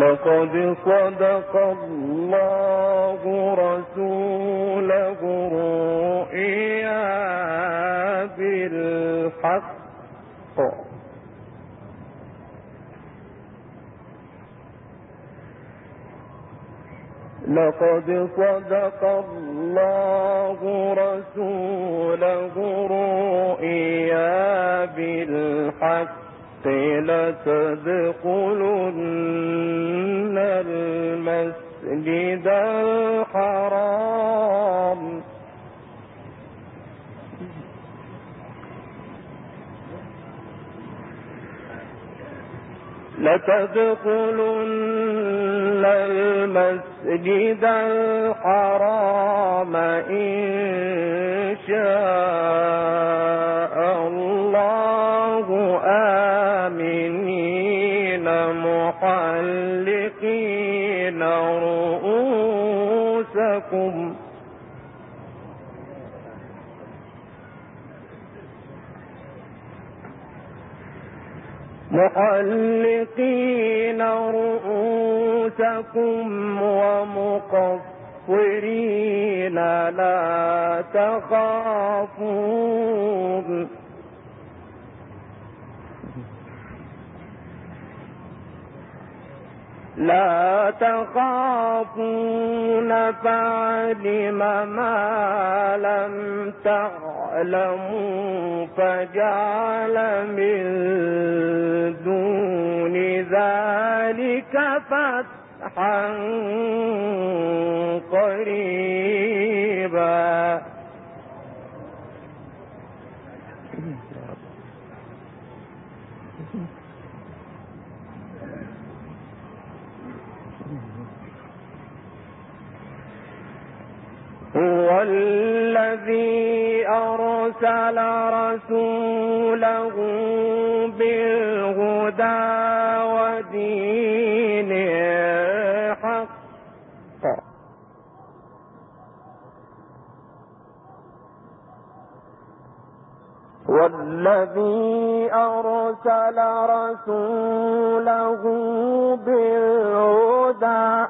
لقد صدق الله رسوله الرؤيا بالحق. لقد صدق الله رسوله رؤيا بالحق. لتدخلن المسجد الحرام. لتدخلن المسجد الحرام إن شاء محلقين رؤوسكم ومقصرين لا تخافون لا تخافون فعلم ما لم تعلموا فجعل من دون ذلك فتحا قريبا هو الذي أرسل رسوله بالهدى ودين الحق. والذي أرسل رسوله بالهدى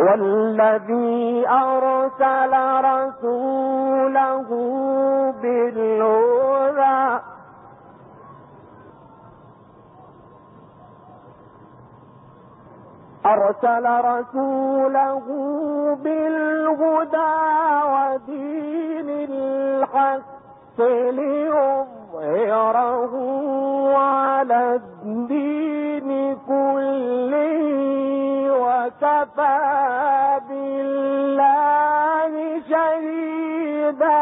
هو الذي أرسل رسوله بالهدى. أرسل رسوله بالهدى ودين الحق ليظهره على الدين كله. وكفى بالله شهيدا.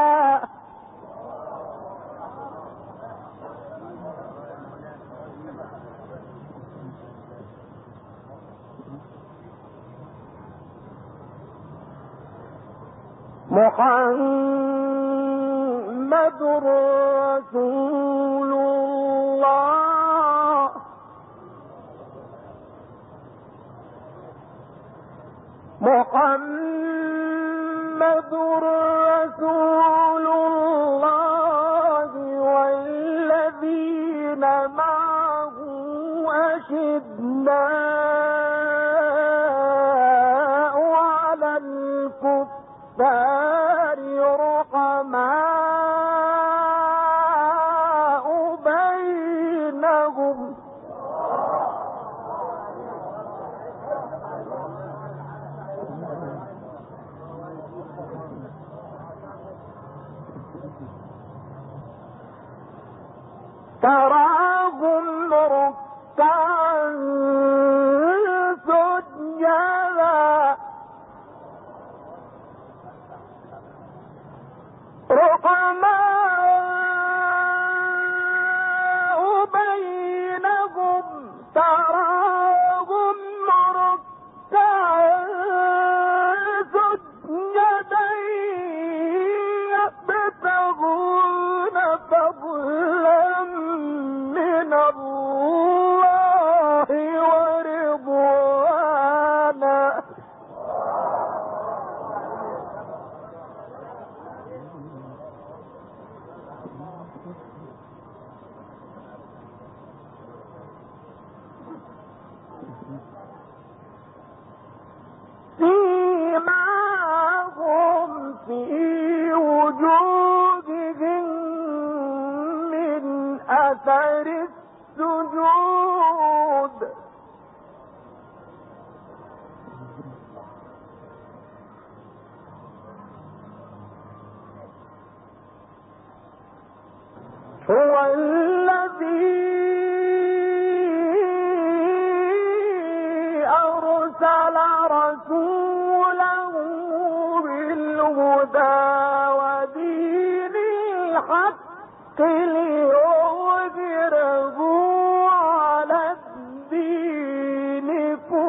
محمد رسول الله. محمد رسول الله.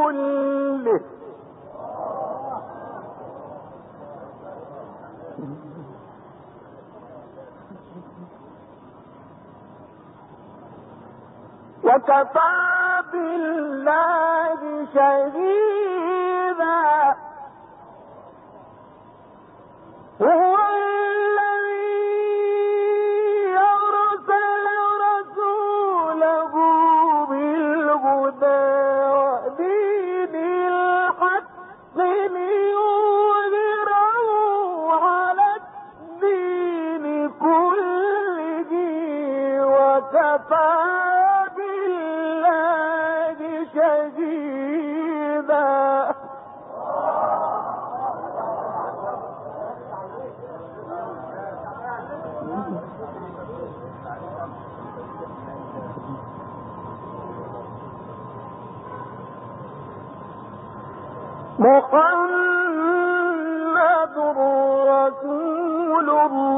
كله. وكفى بالله شهيدا. الله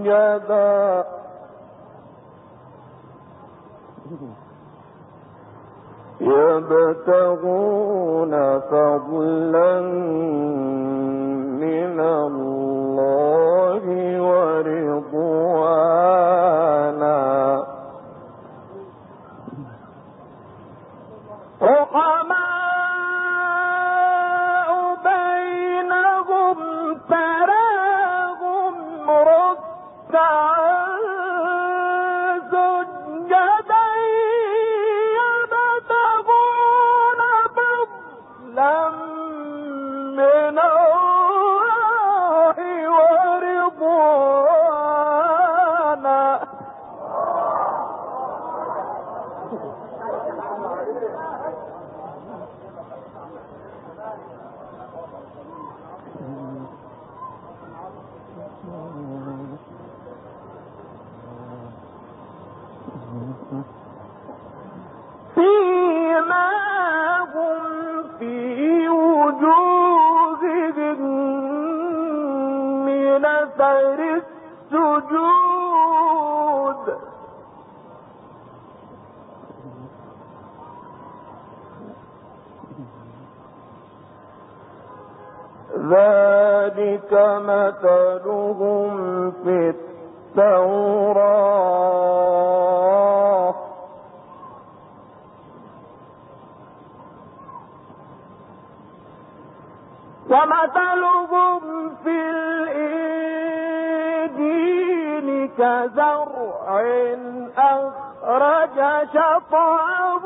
يدا. يبتغون فضلا من الله ورضوانا السجود. ذلك مثلهم في التوراة. ومثلهم كزرع أخرج شطعه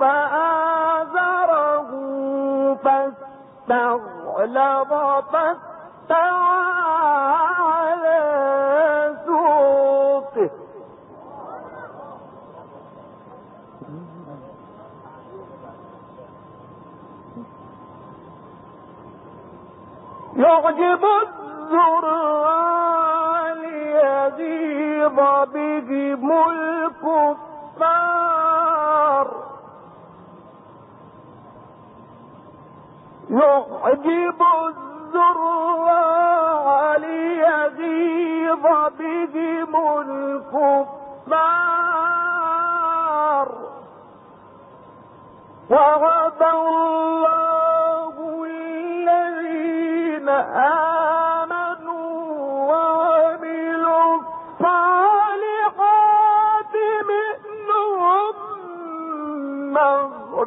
فآزره فاستغلظ فاستوى على سوقه يعجب الزرع بهم الكفار يعجب الزرع ليغيظ بهم الكفار وعد الله الذين آمنوا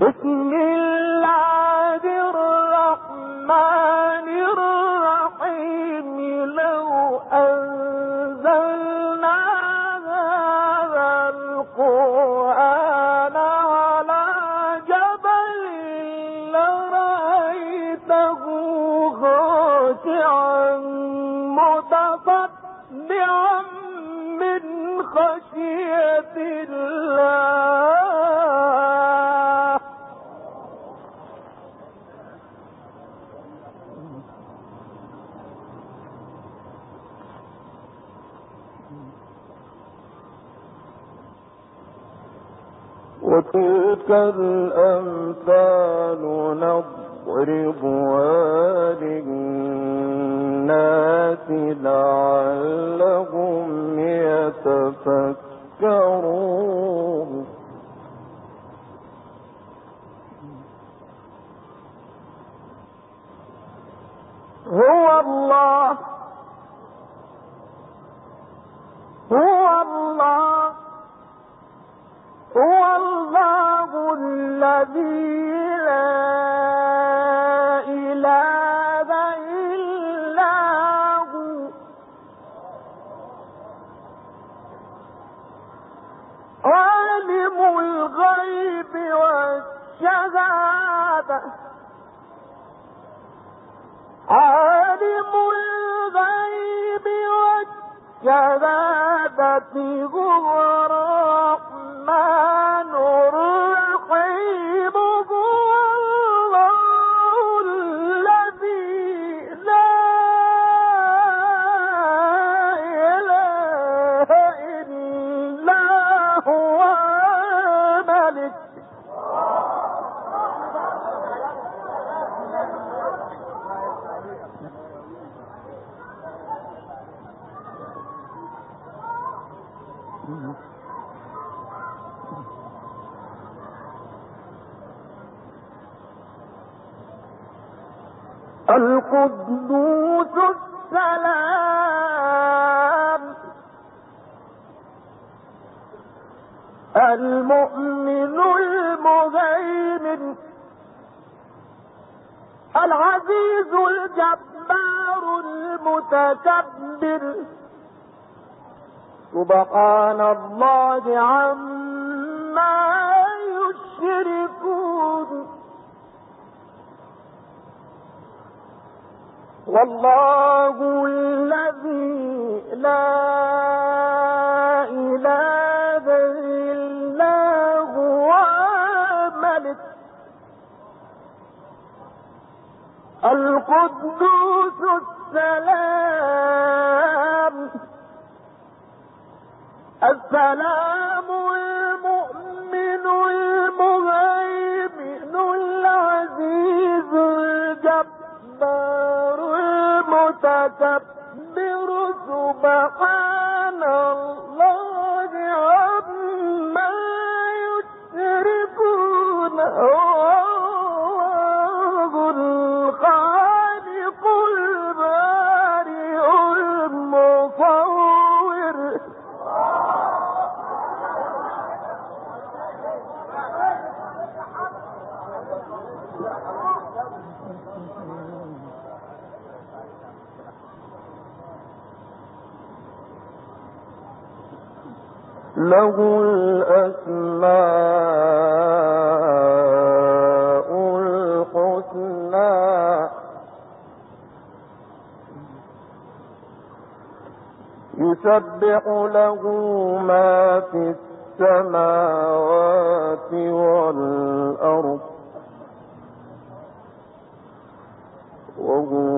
بسم الأمثال نضربها للناس لعلهم يتفكرون. القدوس السلام. المؤمن المهيمن. العزيز الجبار المتكبر. سبحان الله عما يشركون. والله الذي لا إله هو ملك القدوس السلام. السلام المؤمن المهيمن العزيز الجبار المتكبر سبحانه وهو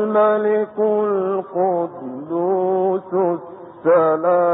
الملك القدوس السلام.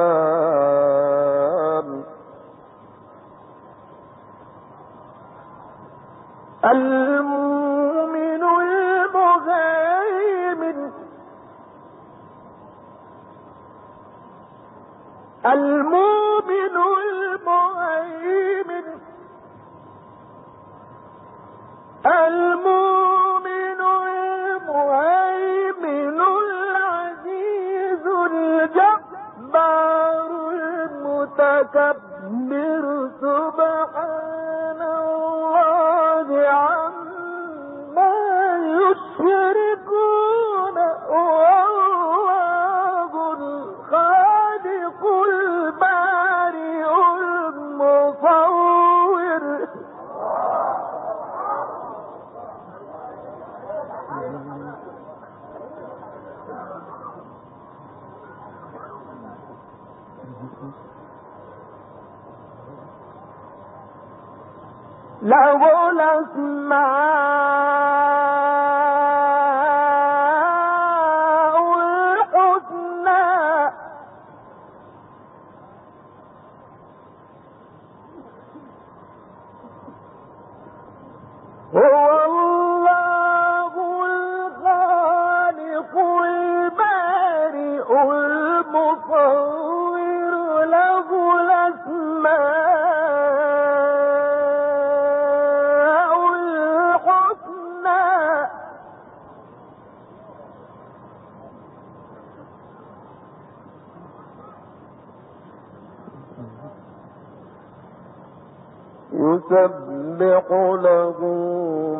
يسبح له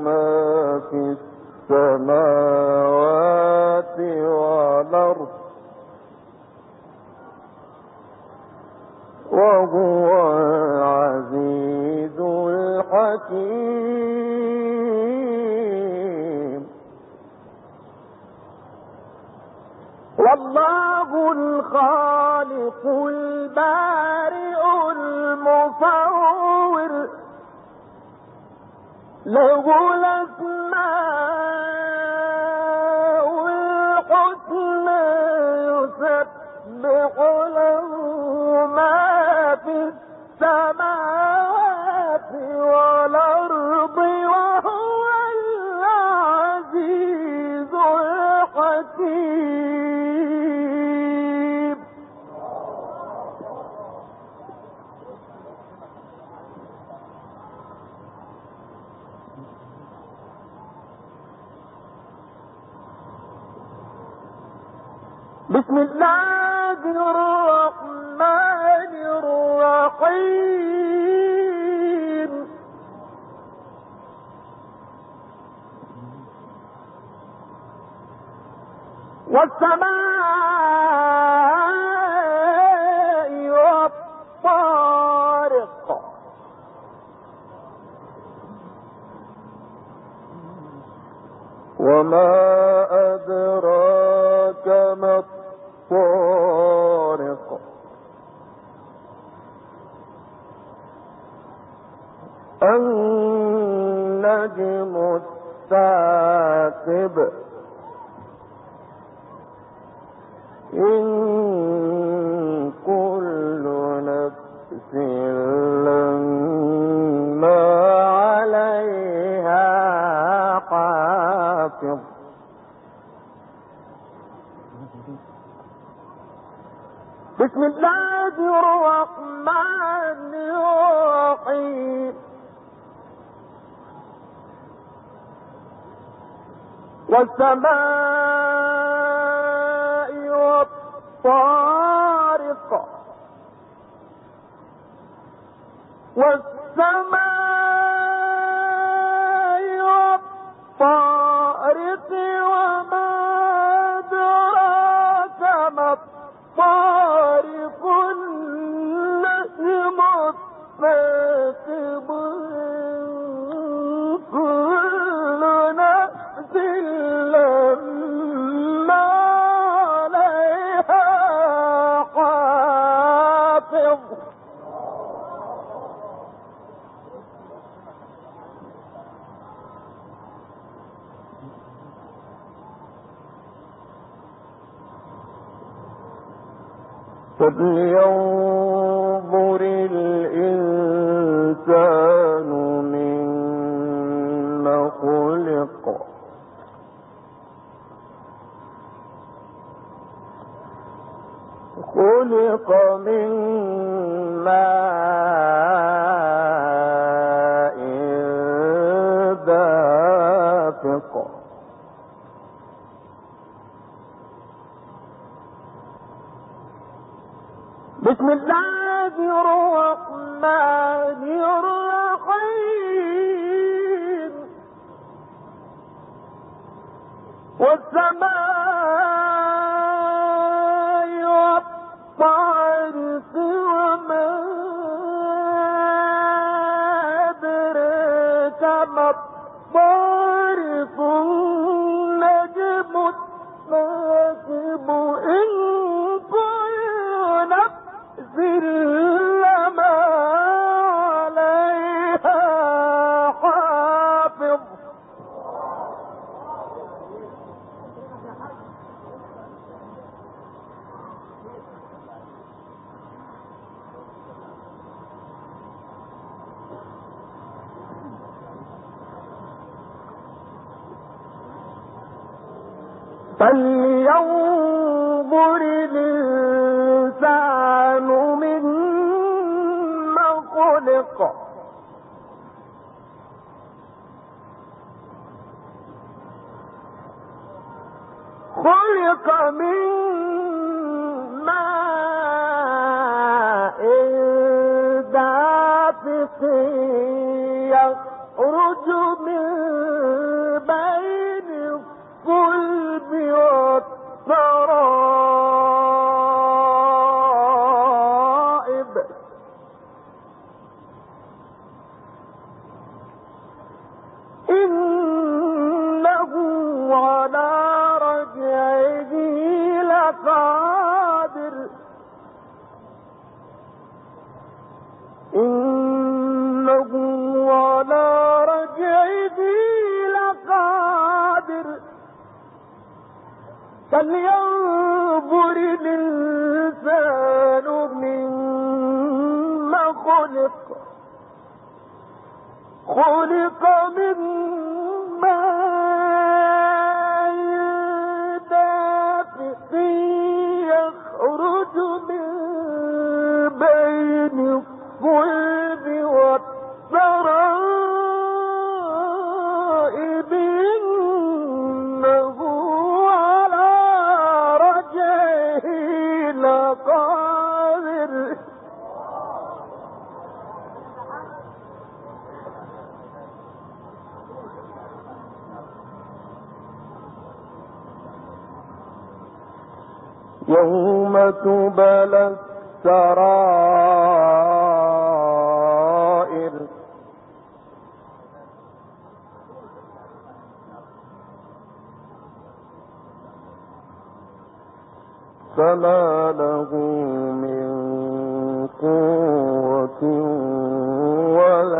ما في السماوات والأرض وهو العزيز الحكيم. والله الخالق البارئ له بسم الله الرحمن الرحيم. والسماء والطارق. وما الثاقب إن كل نفس لما عليها حافظ بسم الله الرحمن الرحيم. والسماء والطارق والسماء فلينظر الإنسان مما خلق من ما فلينظر الإنسان سبل السرائر. فما له من قوة ولا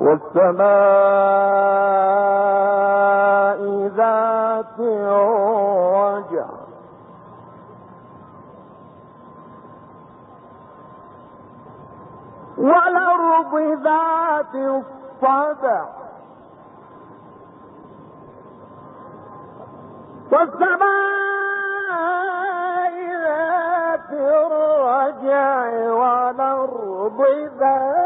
والسماء ذات الرجع والأرض ذات الصدع. والسماء ذات الرجع والأرض ذات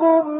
إنهم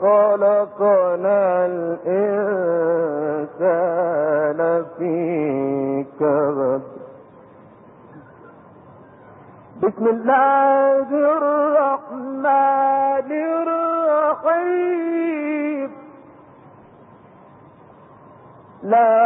خلقنا الإنسان في كبد. بسم الله الرحمن الرحيم. لا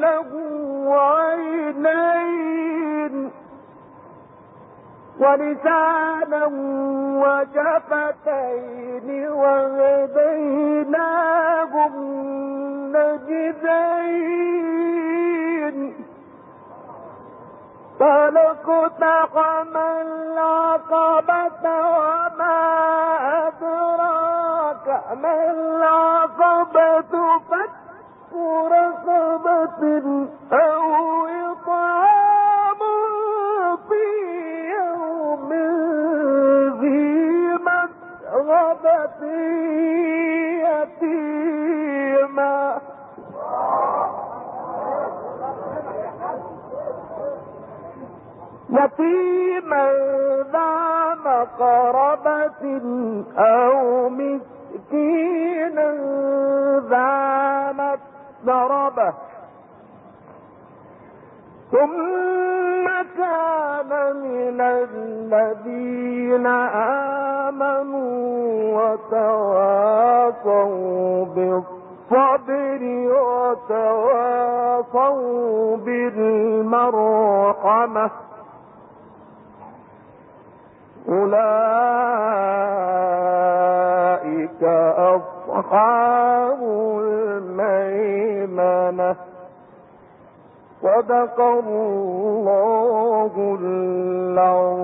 له عينين ولسانا وشفتين وهديناه النجدين فلقتحم العقبة وما أدراك ما العقبة فك يتيما ذا مقربة أو الذين آمنوا وتواصوا بالصبر وتواصوا بالمرحمة. أولئك أصحاب الميمنة. صدق الله العظيم.